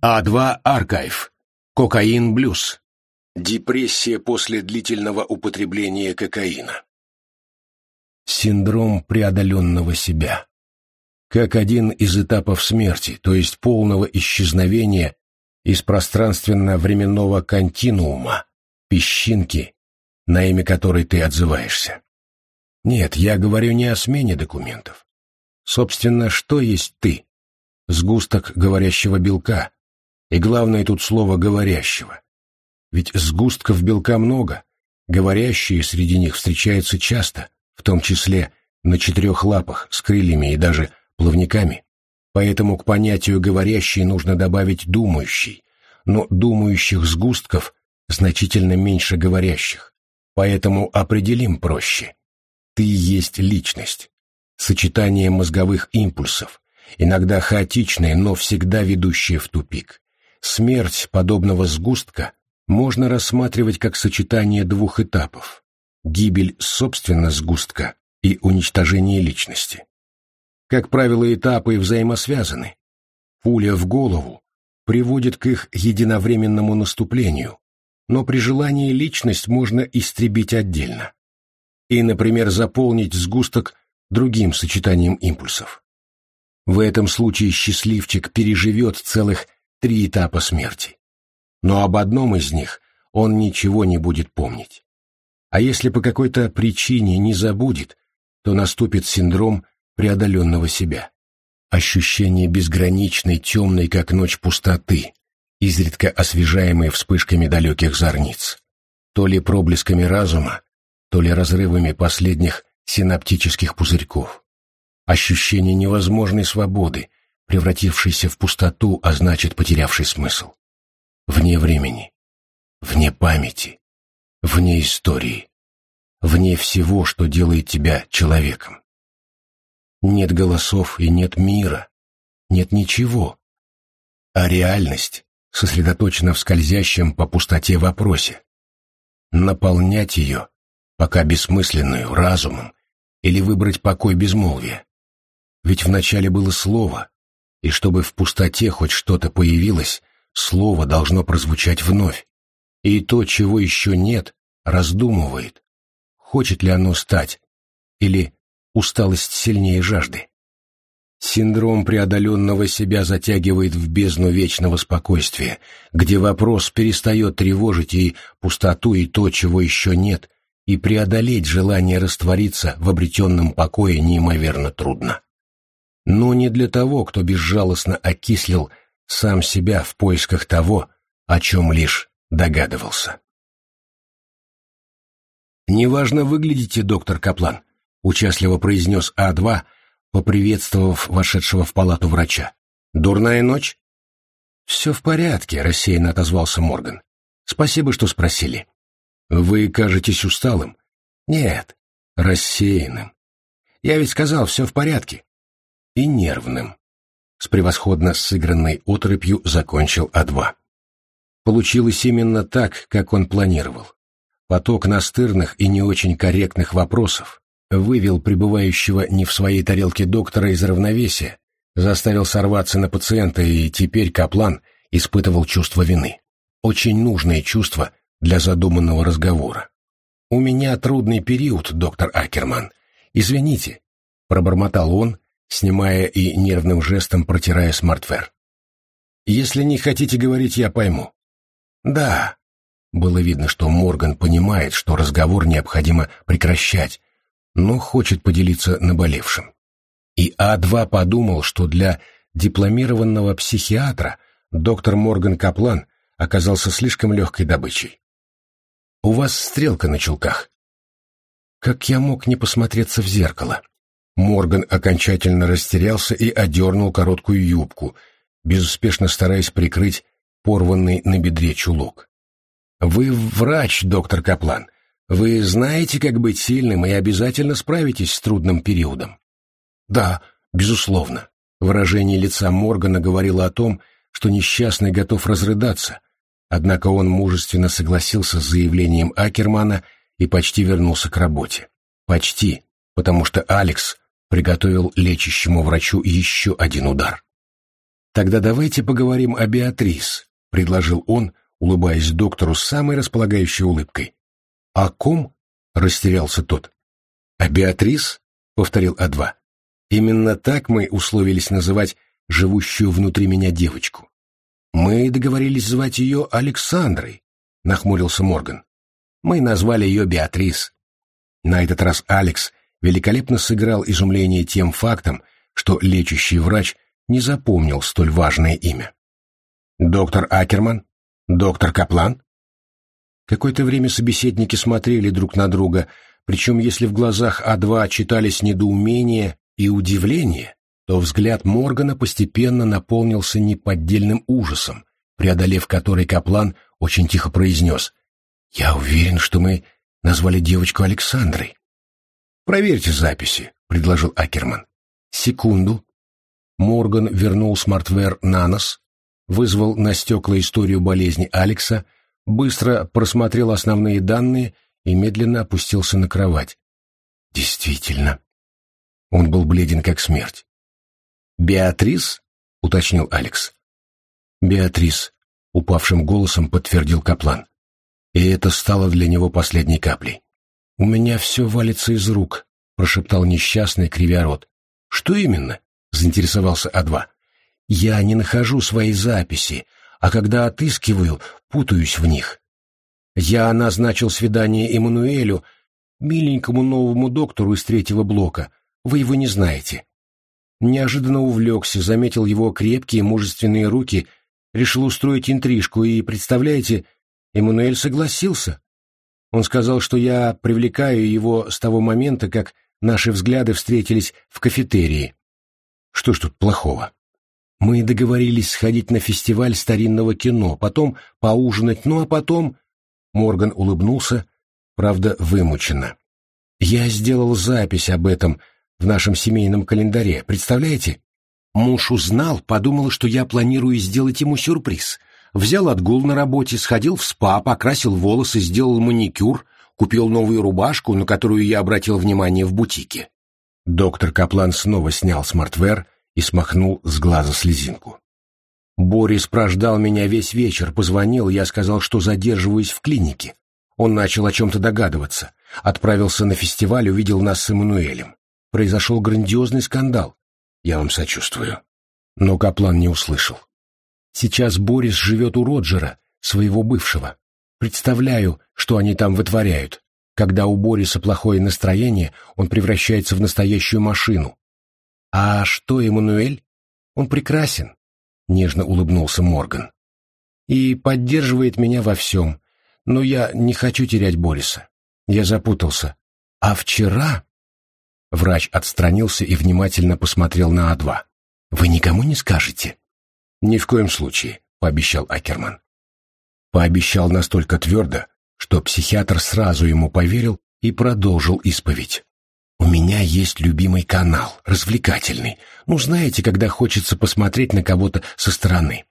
А2 Аркайв. Кокаин блюз. Депрессия после длительного употребления кокаина. Синдром преодоленного себя. Как один из этапов смерти, то есть полного исчезновения из пространственно-временного континуума, песчинки, на имя которой ты отзываешься. Нет, я говорю не о смене документов. Собственно, что есть ты? Сгусток говорящего белка. И главное тут слово «говорящего». Ведь сгустков белка много, говорящие среди них встречаются часто, в том числе на четырех лапах, с крыльями и даже плавниками. Поэтому к понятию «говорящий» нужно добавить «думающий», но думающих сгустков значительно меньше говорящих, поэтому определим проще. Ты есть личность сочетание мозговых импульсов, иногда хаотичные, но всегда ведущие в тупик. Смерть подобного сгустка можно рассматривать как сочетание двух этапов – гибель собственно сгустка и уничтожение личности. Как правило, этапы взаимосвязаны. Пуля в голову приводит к их единовременному наступлению, но при желании личность можно истребить отдельно. И, например, заполнить сгусток другим сочетанием импульсов. В этом случае счастливчик переживет целых три этапа смерти. Но об одном из них он ничего не будет помнить. А если по какой-то причине не забудет, то наступит синдром преодоленного себя. Ощущение безграничной, темной, как ночь, пустоты, изредка освежаемой вспышками далеких зорниц. То ли проблесками разума, то ли разрывами последних синаптических пузырьков. Ощущение невозможной свободы, превратившейся в пустоту, а значит потерявший смысл. Вне времени, вне памяти, вне истории, вне всего, что делает тебя человеком. Нет голосов и нет мира, нет ничего, а реальность сосредоточена в скользящем по пустоте вопросе. Наполнять ее, пока бессмысленную, разумом, или выбрать покой безмолвия. Ведь вначале было слово, и чтобы в пустоте хоть что-то появилось, слово должно прозвучать вновь. И то, чего еще нет, раздумывает, хочет ли оно стать, или усталость сильнее жажды. Синдром преодоленного себя затягивает в бездну вечного спокойствия, где вопрос перестает тревожить и пустоту, и то, чего еще нет, и преодолеть желание раствориться в обретенном покое неимоверно трудно. Но не для того, кто безжалостно окислил сам себя в поисках того, о чем лишь догадывался. «Неважно выглядите, доктор Каплан», — участливо произнес А2, поприветствовав вошедшего в палату врача. «Дурная ночь?» «Все в порядке», — рассеянно отозвался Морган. «Спасибо, что спросили». Вы кажетесь усталым? Нет, рассеянным. Я ведь сказал, все в порядке. И нервным. С превосходно сыгранной оторопью закончил А2. Получилось именно так, как он планировал. Поток настырных и не очень корректных вопросов вывел пребывающего не в своей тарелке доктора из равновесия, заставил сорваться на пациента, и теперь Каплан испытывал чувство вины. Очень нужное чувство, для задуманного разговора. «У меня трудный период, доктор Акерман. Извините», — пробормотал он, снимая и нервным жестом протирая смартфер. «Если не хотите говорить, я пойму». «Да». Было видно, что Морган понимает, что разговор необходимо прекращать, но хочет поделиться наболевшим. И А2 подумал, что для дипломированного психиатра доктор Морган Каплан оказался слишком легкой добычей. У вас стрелка на чулках. Как я мог не посмотреться в зеркало? Морган окончательно растерялся и одернул короткую юбку, безуспешно стараясь прикрыть порванный на бедре чулок. «Вы врач, доктор Каплан. Вы знаете, как быть сильным и обязательно справитесь с трудным периодом». «Да, безусловно». Выражение лица Моргана говорило о том, что несчастный готов разрыдаться, Однако он мужественно согласился с заявлением Акермана и почти вернулся к работе. Почти, потому что Алекс приготовил лечащему врачу еще один удар. «Тогда давайте поговорим о Беатрис», — предложил он, улыбаясь доктору самой располагающей улыбкой. «О ком?» — растерялся тот. «О Беатрис?» — повторил А2. «Именно так мы условились называть живущую внутри меня девочку. Мы договорились звать ее Александрой», — нахмурился Морган. «Мы назвали ее Беатрис». На этот раз Алекс великолепно сыграл изумление тем фактом, что лечащий врач не запомнил столь важное имя. «Доктор Акерман? Доктор Каплан?» Какое-то время собеседники смотрели друг на друга, причем если в глазах А2 читались недоумение и удивление, то взгляд Моргана постепенно наполнился неподдельным ужасом, преодолев который Каплан очень тихо произнес «Я уверен, что мы назвали девочку Александрой». «Проверьте записи», — предложил Акерман. «Секунду». Морган вернул смартвер на нос, вызвал на стекла историю болезни Алекса, быстро просмотрел основные данные и медленно опустился на кровать. Действительно. Он был бледен как смерть. «Беатрис?» — уточнил Алекс. «Беатрис», — упавшим голосом подтвердил Каплан. И это стало для него последней каплей. «У меня все валится из рук», — прошептал несчастный, кривя рот. «Что именно?» — заинтересовался А2. «Я не нахожу свои записи, а когда отыскиваю, путаюсь в них. Я назначил свидание Эммануэлю, миленькому новому доктору из третьего блока. Вы его не знаете. Неожиданно увлекся, заметил его крепкие мужественные руки, решил устроить интрижку, и, представляете, Эммануэль согласился. Он сказал, что я привлекаю его с того момента, как наши взгляды встретились в кафетерии. Что ж тут плохого? Мы договорились сходить на фестиваль старинного кино, потом поужинать, ну а потом... Морган улыбнулся, правда, вымученно. Я сделал запись об этом в нашем семейном календаре, представляете? Муж узнал, подумал, что я планирую сделать ему сюрприз. Взял отгул на работе, сходил в спа, покрасил волосы, сделал маникюр, купил новую рубашку, на которую я обратил внимание в бутике. Доктор Каплан снова снял смартвер и смахнул с глаза слезинку. Борис прождал меня весь вечер, позвонил, я сказал, что задерживаюсь в клинике. Он начал о чем-то догадываться. Отправился на фестиваль, увидел нас с Эммануэлем. Произошел грандиозный скандал. Я вам сочувствую. Но Каплан не услышал. Сейчас Борис живет у Роджера, своего бывшего. Представляю, что они там вытворяют. Когда у Бориса плохое настроение, он превращается в настоящую машину. А что Эммануэль? Он прекрасен, — нежно улыбнулся Морган. «И поддерживает меня во всем. Но я не хочу терять Бориса. Я запутался. А вчера...» Врач отстранился и внимательно посмотрел на А2. «Вы никому не скажете?» «Ни в коем случае», — пообещал Акерман. Пообещал настолько твердо, что психиатр сразу ему поверил и продолжил исповедь. У меня есть любимый канал, развлекательный. Ну, знаете, когда хочется посмотреть на кого-то со стороны.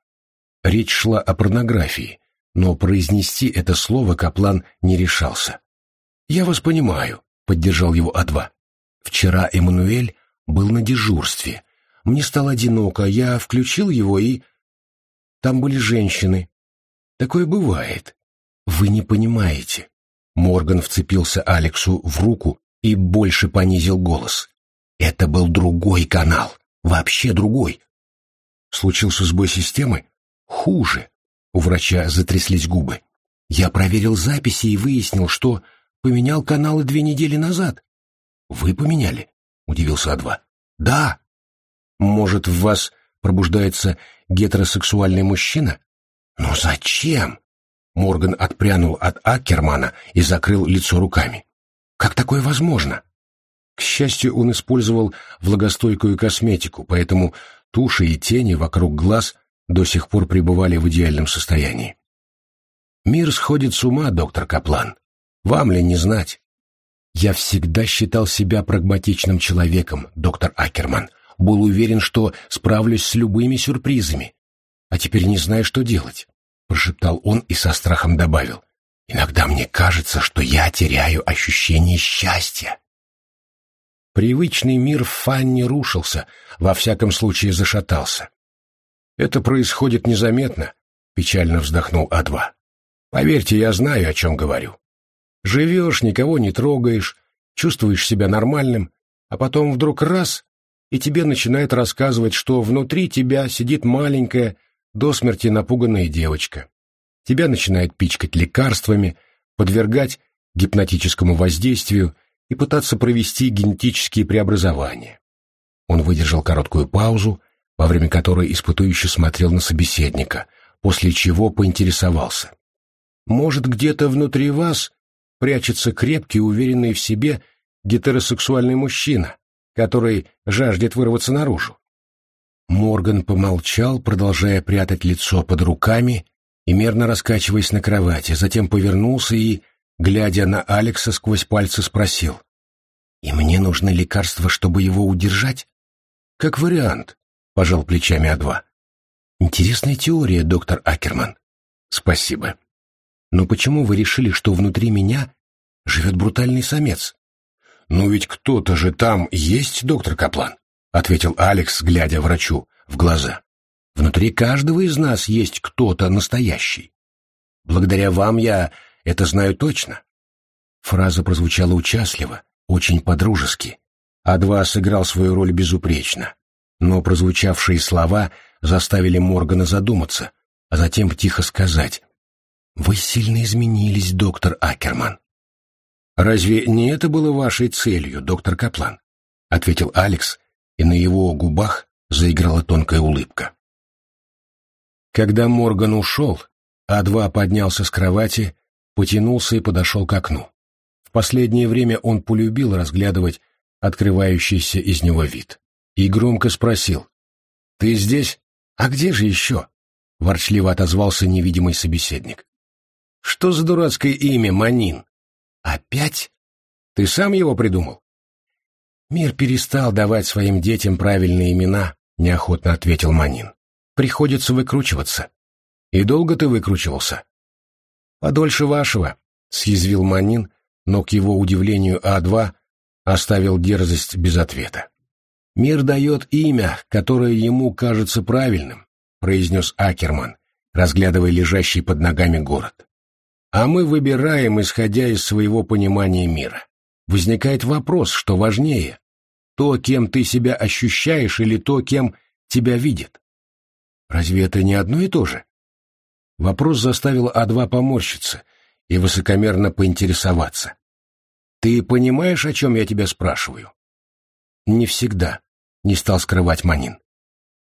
Речь шла о порнографии, но произнести это слово Каплан не решался. «Я вас понимаю», — поддержал его А2. «Вчера Эммануэль был на дежурстве. Мне стало одиноко, я включил его и... Там были женщины. Такое бывает. Вы не понимаете». Морган вцепился Алексу в руку и больше понизил голос. Это был другой канал, вообще другой. Случился сбой системы? Хуже. У врача затряслись губы. Я проверил записи и выяснил, что поменял каналы две недели назад. Вы поменяли? Удивился А2. Да. Может, в вас пробуждается гетеросексуальный мужчина? Но зачем? Морган отпрянул от Аккермана и закрыл лицо руками. Как такое возможно? К счастью, он использовал влагостойкую косметику, поэтому туши и тени вокруг глаз до сих пор пребывали в идеальном состоянии. Мир сходит с ума, доктор Каплан. Вам ли не знать? Я всегда считал себя прагматичным человеком, доктор Акерман. Был уверен, что справлюсь с любыми сюрпризами. А теперь не знаю, что делать, — прошептал он и со страхом добавил. Иногда мне кажется, что я теряю ощущение счастья. Привычный мир Фанни рушился, во всяком случае зашатался. Это происходит незаметно, печально вздохнул А2. Поверьте, я знаю, о чем говорю. Живешь, никого не трогаешь, чувствуешь себя нормальным, а потом вдруг раз, и тебе начинает рассказывать, что внутри тебя сидит маленькая, до смерти напуганная девочка. Тебя начинает пичкать лекарствами, подвергать гипнотическому воздействию и пытаться провести генетические преобразования. Он выдержал короткую паузу, во время которой испытующий смотрел на собеседника, после чего поинтересовался. «Может, где-то внутри вас прячется крепкий, уверенный в себе гетеросексуальный мужчина, который жаждет вырваться наружу?» Морган помолчал, продолжая прятать лицо под руками и мерно раскачиваясь на кровати, затем повернулся и, глядя на Алекса сквозь пальцы, спросил. «И мне нужны лекарства, чтобы его удержать?» «Как вариант», — пожал плечами А2. «Интересная теория, доктор Акерман». «Спасибо. Но почему вы решили, что внутри меня живет брутальный самец?» «Ну ведь кто-то же там есть, доктор Каплан», — ответил Алекс, глядя врачу в глаза. «Внутри каждого из нас есть кто-то настоящий. Благодаря вам я это знаю точно». Фраза прозвучала участливо, очень по-дружески. А2 сыграл свою роль безупречно. Но прозвучавшие слова заставили Моргана задуматься, а затем тихо сказать. «Вы сильно изменились, доктор Акерман». «Разве не это было вашей целью, доктор Каплан?» — ответил Алекс, и на его губах заиграла тонкая улыбка. Когда Морган ушел, А2 поднялся с кровати, потянулся и подошел к окну. В последнее время он полюбил разглядывать открывающийся из него вид. И громко спросил. «Ты здесь? А где же еще?» — ворчливо отозвался невидимый собеседник. «Что за дурацкое имя, Манин?» «Опять? Ты сам его придумал?» «Мир перестал давать своим детям правильные имена», — неохотно ответил Манин. «Приходится выкручиваться». «И долго ты выкручивался?» «Подольше вашего», — съязвил Манин, но, к его удивлению, А2 оставил дерзость без ответа. «Мир дает имя, которое ему кажется правильным», — произнес Акерман, разглядывая лежащий под ногами город. «А мы выбираем, исходя из своего понимания мира. Возникает вопрос, что важнее, то, кем ты себя ощущаешь, или то, кем тебя видят. Разве это не одно и то же?» Вопрос заставил А2 поморщиться и высокомерно поинтересоваться. Ты понимаешь, о чем я тебя спрашиваю? Не всегда, не стал скрывать Манин.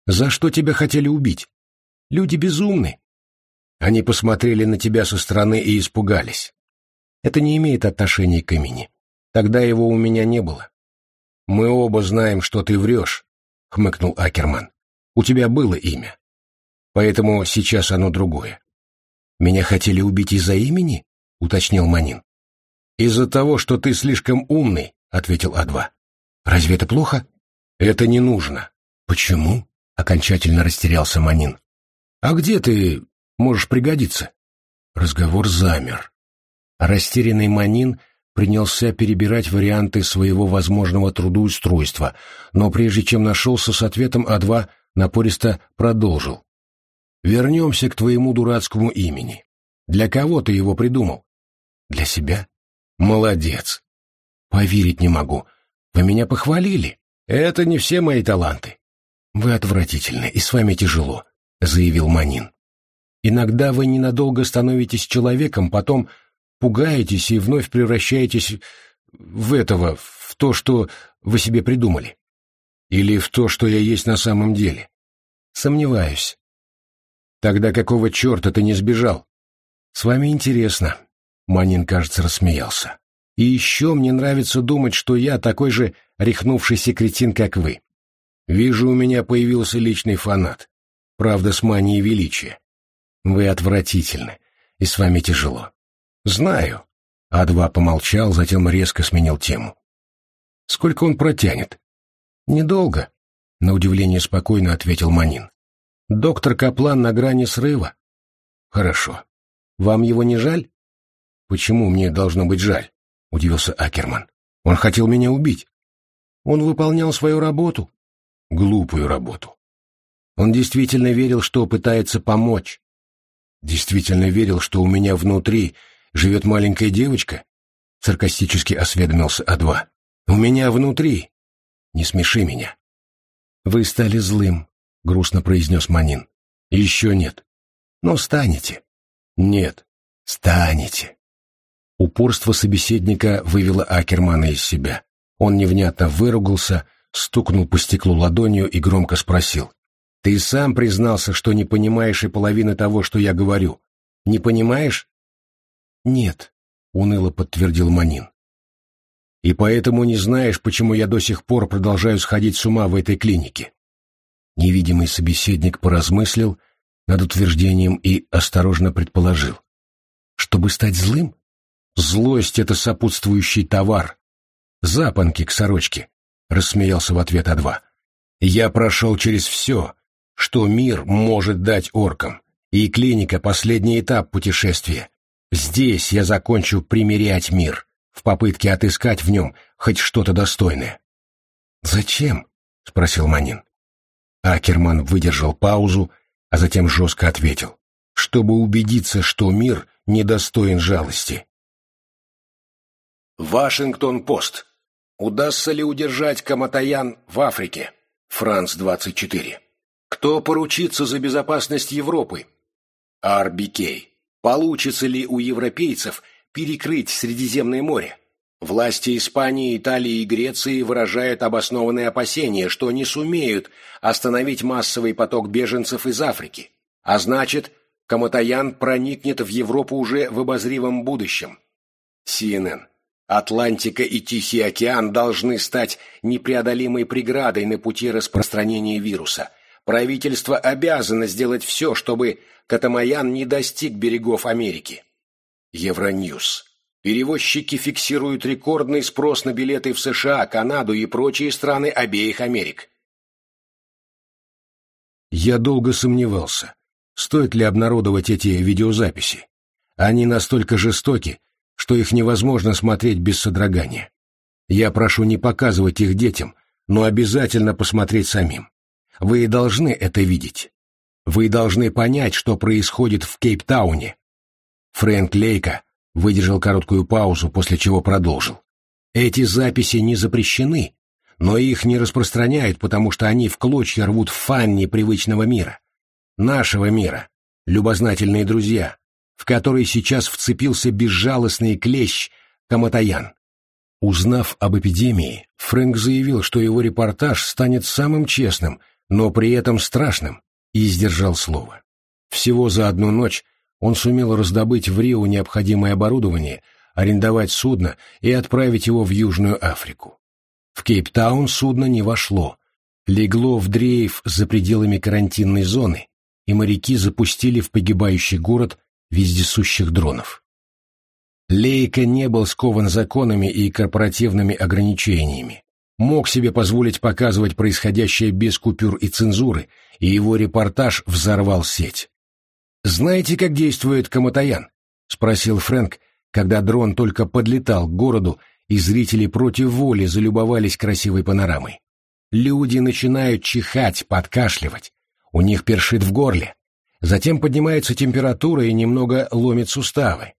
За что тебя хотели убить? Люди безумны. Они посмотрели на тебя со стороны и испугались. Это не имеет отношения к имени. Тогда его у меня не было. Мы оба знаем, что ты врешь, хмыкнул Акерман. У тебя было имя. Поэтому сейчас оно другое. Меня хотели убить из-за имени? уточнил Манин. «Из-за того, что ты слишком умный», — ответил А2. «Разве это плохо?» «Это не нужно». «Почему?» — окончательно растерялся Манин. «А где ты можешь пригодиться?» Разговор замер. Растерянный Манин принялся перебирать варианты своего возможного трудоустройства, но прежде чем нашелся с ответом А2, напористо продолжил. «Вернемся к твоему дурацкому имени. Для кого ты его придумал?» «Для себя?» Молодец. Поверить не могу. Вы меня похвалили. Это не все мои таланты. Вы отвратительны, и с вами тяжело, заявил Манин. Иногда вы ненадолго становитесь человеком, потом пугаетесь и вновь превращаетесь в этого, в то, что вы себе придумали. Или в то, что я есть на самом деле. Сомневаюсь. Тогда какого черта ты не сбежал? С вами интересно. Манин, кажется, рассмеялся. «И еще мне нравится думать, что я такой же рехнувшийся кретин, как вы. Вижу, у меня появился личный фанат. Правда, с манией величия. Вы отвратительны, и с вами тяжело. Знаю». А2 помолчал, затем резко сменил тему. «Сколько он протянет?» «Недолго», — на удивление спокойно ответил Манин. «Доктор Каплан на грани срыва». «Хорошо. Вам его не жаль?» «Почему мне должно быть жаль?» — удивился Акерман. «Он хотел меня убить. Он выполнял свою работу». «Глупую работу». Он действительно верил, что пытается помочь. Действительно верил, что у меня внутри живет маленькая девочка? Саркастически осведомился А2. У меня внутри. Не смеши меня. Вы стали злым, грустно произнес Манин. Еще нет. Но станете. Нет, станете. Упорство собеседника вывело Акермана из себя. Он невнятно выругался, стукнул по стеклу ладонью и громко спросил. «Ты сам признался, что не понимаешь и половины того, что я говорю. Не понимаешь?» «Нет», — уныло подтвердил Манин. «И поэтому не знаешь, почему я до сих пор продолжаю сходить с ума в этой клинике». Невидимый собеседник поразмыслил над утверждением и осторожно предположил. «Чтобы стать злым? Злость — это сопутствующий товар. Запонки к сорочке», — рассмеялся в ответ А2. «Я прошел через все, что мир может дать оркам, и клиника — последний этап путешествия. Здесь я закончу примерять мир, в попытке отыскать в нем хоть что-то достойное». «Зачем?» — спросил Манин. Акерман выдержал паузу, а затем жестко ответил. «Чтобы убедиться, что мир недостоин жалости». Вашингтон-Пост. Удастся ли удержать Каматаян в Африке? Франц-24. Кто поручится за безопасность Европы? RBK. Получится ли у европейцев перекрыть Средиземное море? Власти Испании, Италии и Греции выражают обоснованные опасения, что не сумеют остановить массовый поток беженцев из Африки. А значит, Каматаян проникнет в Европу уже в обозримом будущем. CNN. Атлантика и Тихий океан должны стать непреодолимой преградой на пути распространения вируса. Правительство обязано сделать все, чтобы Катамаян не достиг берегов Америки. Евроньюз. Перевозчики фиксируют рекордный спрос на билеты в США, Канаду и прочие страны обеих Америк. Я долго сомневался, стоит ли обнародовать эти видеозаписи. Они настолько жестоки, что их невозможно смотреть без содрогания. Я прошу не показывать их детям, но обязательно посмотреть самим. Вы должны это видеть. Вы должны понять, что происходит в Кейптауне. Фрэнк Лейка выдержал короткую паузу, после чего продолжил. Эти записи не запрещены, но их не распространяют, потому что они в клочья рвут фанни привычного мира. Нашего мира, любознательные друзья, в который сейчас вцепился безжалостный клещ Каматаян. Узнав об эпидемии, Фрэнк заявил, что его репортаж станет самым честным, но при этом страшным, и сдержал слово. Всего за одну ночь он сумел раздобыть в Рио необходимое оборудование, арендовать судно и отправить его в Южную Африку. В Кейптаун судно не вошло, легло в дрейф за пределами карантинной зоны, и моряки запустили в погибающий город вездесущих дронов. Лейка не был скован законами и корпоративными ограничениями, мог себе позволить показывать происходящее без купюр и цензуры, и его репортаж взорвал сеть. «Знаете, как действует Каматаян?» — спросил Фрэнк, когда дрон только подлетал к городу, и зрители против воли залюбовались красивой панорамой. Люди начинают чихать, подкашливать, у них першит в горле, Затем поднимается температура и немного ломит суставы.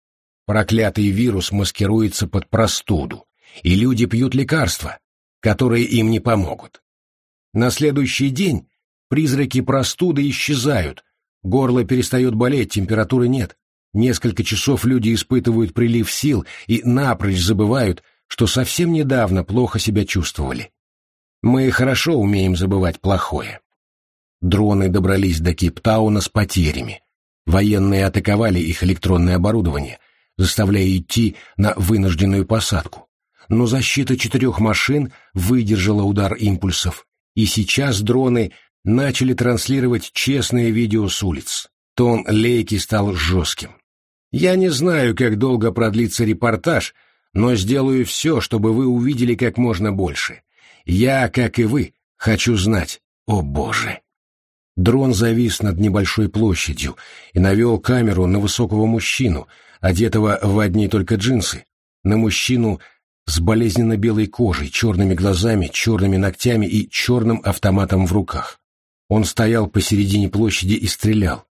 Проклятый вирус маскируется под простуду, и люди пьют лекарства, которые им не помогут. На следующий день призраки простуды исчезают, горло перестает болеть, температуры нет. Несколько часов люди испытывают прилив сил и напрочь забывают, что совсем недавно плохо себя чувствовали. Мы хорошо умеем забывать плохое. Дроны добрались до Кейптауна с потерями. Военные атаковали их электронное оборудование, заставляя идти на вынужденную посадку. Но защита четырех машин выдержала удар импульсов, и сейчас дроны начали транслировать честные видео с улиц. Тон Лейки стал жестким. «Я не знаю, как долго продлится репортаж, но сделаю все, чтобы вы увидели как можно больше. Я, как и вы, хочу знать. О, Боже!» Дрон завис над небольшой площадью и навел камеру на высокого мужчину, одетого в одни только джинсы, на мужчину с болезненно белой кожей, черными глазами, черными ногтями и черным автоматом в руках. Он стоял посередине площади и стрелял.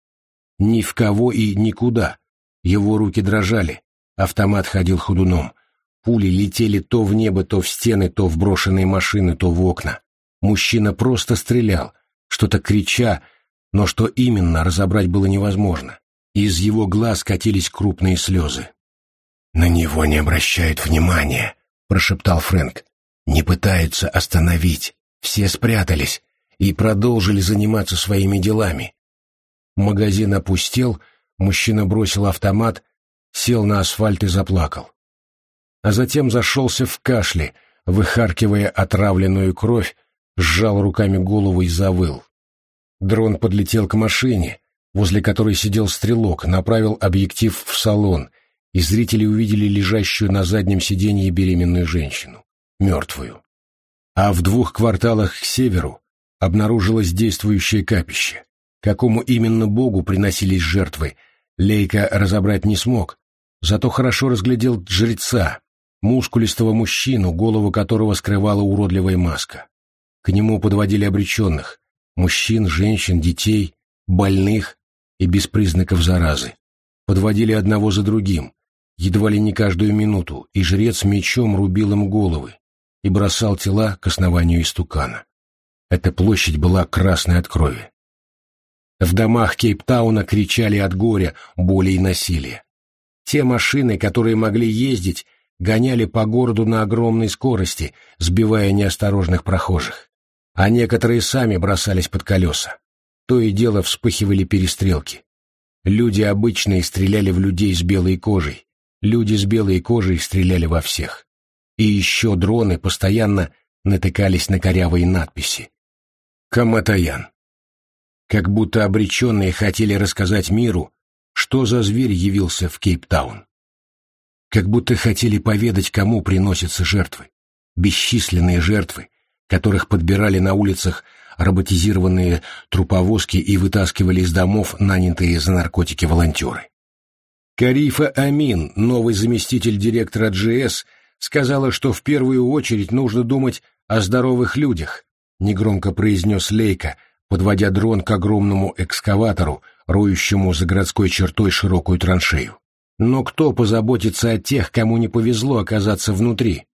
Ни в кого и никуда. Его руки дрожали. Автомат ходил ходуном. Пули летели то в небо, то в стены, то в брошенные машины, то в окна. Мужчина просто стрелял, что-то крича, но что именно, разобрать было невозможно. Из его глаз катились крупные слезы. «На него не обращают внимания», — прошептал Фрэнк. «Не пытаются остановить. Все спрятались и продолжили заниматься своими делами». Магазин опустел, мужчина бросил автомат, сел на асфальт и заплакал. А затем зашелся в кашле, выхаркивая отравленную кровь, сжал руками голову и завыл. Дрон подлетел к машине, возле которой сидел стрелок, направил объектив в салон, и зрители увидели лежащую на заднем сиденье беременную женщину, мертвую. А в двух кварталах к северу обнаружилось действующее капище. Какому именно богу приносились жертвы, Лейка разобрать не смог, зато хорошо разглядел жреца, мускулистого мужчину, голову которого скрывала уродливая маска. К нему подводили обреченных, мужчин, женщин, детей, больных и без признаков заразы. Подводили одного за другим, едва ли не каждую минуту, и жрец мечом рубил им головы и бросал тела к основанию истукана. Эта площадь была красной от крови. В домах Кейптауна кричали от горя, боли и насилия. Те машины, которые могли ездить, гоняли по городу на огромной скорости, сбивая неосторожных прохожих а некоторые сами бросались под колеса. То и дело вспыхивали перестрелки. Люди обычные стреляли в людей с белой кожей, люди с белой кожей стреляли во всех. И еще дроны постоянно натыкались на корявые надписи. Каматаян. Как будто обреченные хотели рассказать миру, что за зверь явился в Кейптаун. Как будто хотели поведать, кому приносятся жертвы. Бесчисленные жертвы, которых подбирали на улицах роботизированные труповозки и вытаскивали из домов нанятые за наркотики волонтеры. Карифа Амин, новый заместитель директора GS, сказала, что в первую очередь нужно думать о здоровых людях, негромко произнес Лейка, подводя дрон к огромному экскаватору, роющему за городской чертой широкую траншею. Но кто позаботится о тех, кому не повезло оказаться внутри?